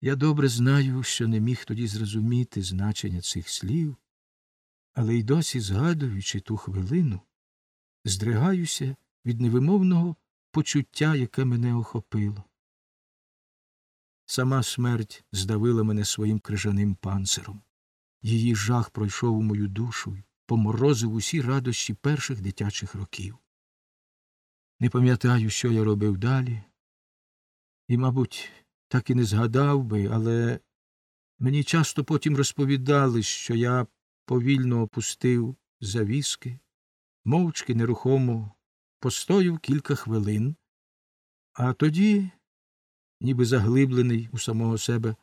Я добре знаю, що не міг тоді зрозуміти значення цих слів, але й досі, згадуючи ту хвилину, здригаюся від невимовного почуття, яке мене охопило. Сама смерть здавила мене своїм крижаним панциром. Її жах пройшов у мою душу й поморозив усі радощі перших дитячих років. Не пам'ятаю, що я робив далі, і, мабуть, так і не згадав би, але мені часто потім розповідали, що я повільно опустив завіски, мовчки нерухомо постояв кілька хвилин, а тоді, ніби заглиблений у самого себе,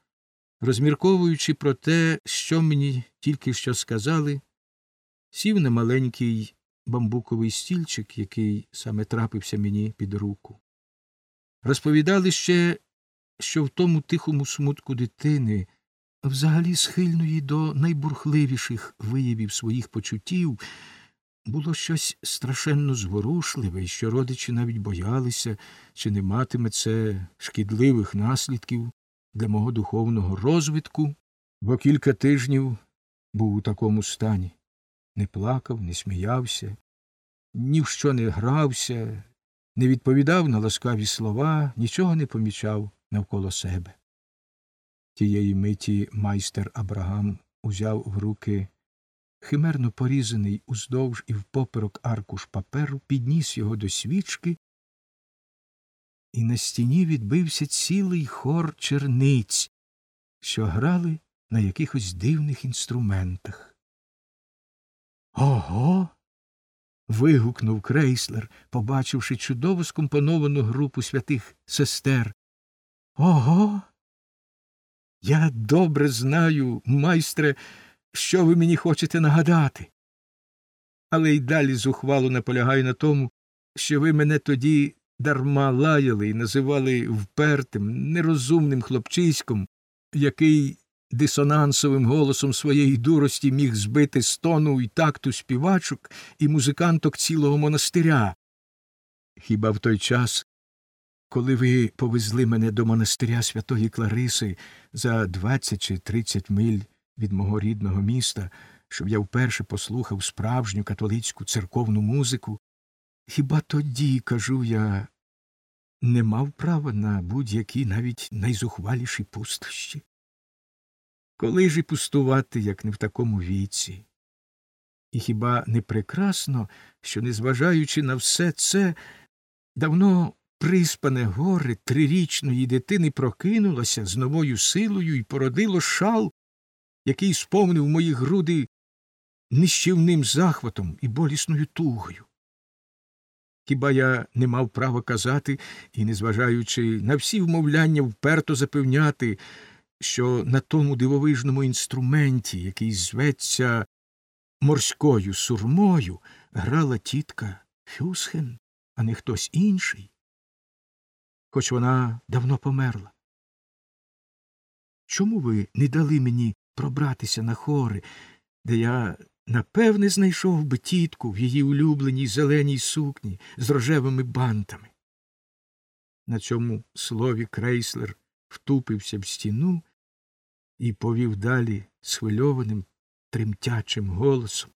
розмірковуючи про те, що мені тільки що сказали, сів на маленький бамбуковий стільчик, який саме трапився мені під руку. Розповідали ще, що в тому тихому смутку дитини, взагалі схильної до найбурхливіших виявів своїх почуттів, було щось страшенно зворушливе, і що родичі навіть боялися, чи не матиме це шкідливих наслідків для мого духовного розвитку, бо кілька тижнів був у такому стані. Не плакав, не сміявся, ні в що не грався, не відповідав на ласкаві слова, нічого не помічав навколо себе. Тієї миті майстер Абрагам узяв в руки химерно порізаний уздовж і впоперок аркуш паперу, підніс його до свічки, і на стіні відбився цілий хор черниць, що грали на якихось дивних інструментах. Ого. вигукнув крейслер, побачивши чудово скомпоновану групу святих сестер. Ого. Я добре знаю, майстре, що ви мені хочете нагадати. Але й далі зухвало наполягаю на тому, що ви мене тоді дарма лаяли і називали впертим, нерозумним хлопчиськом, який дисонансовим голосом своєї дурості міг збити з тону і такту співачок і музиканток цілого монастиря. Хіба в той час, коли ви повезли мене до монастиря Святої Клариси за двадцять чи тридцять миль від мого рідного міста, щоб я вперше послухав справжню католицьку церковну музику, хіба тоді, кажу я, не мав права на будь-які навіть найзухваліші пустощі? Коли ж і пустувати, як не в такому віці? І хіба не прекрасно, що, незважаючи на все це, давно приспане горе трирічної дитини прокинулося з новою силою і породило шал, який сповнив мої груди нищівним захватом і болісною тугою? Хіба я не мав права казати і, незважаючи на всі вмовляння, вперто запевняти, що на тому дивовижному інструменті, який зветься морською сурмою, грала тітка Фюсхен, а не хтось інший, хоч вона давно померла. Чому ви не дали мені пробратися на хори, де я напевне знайшов би тітку в її улюбленій зеленій сукні з рожевими бантами? На цьому слові крейслер втупився в стіну і повів далі схвильованим, тремтячим голосом.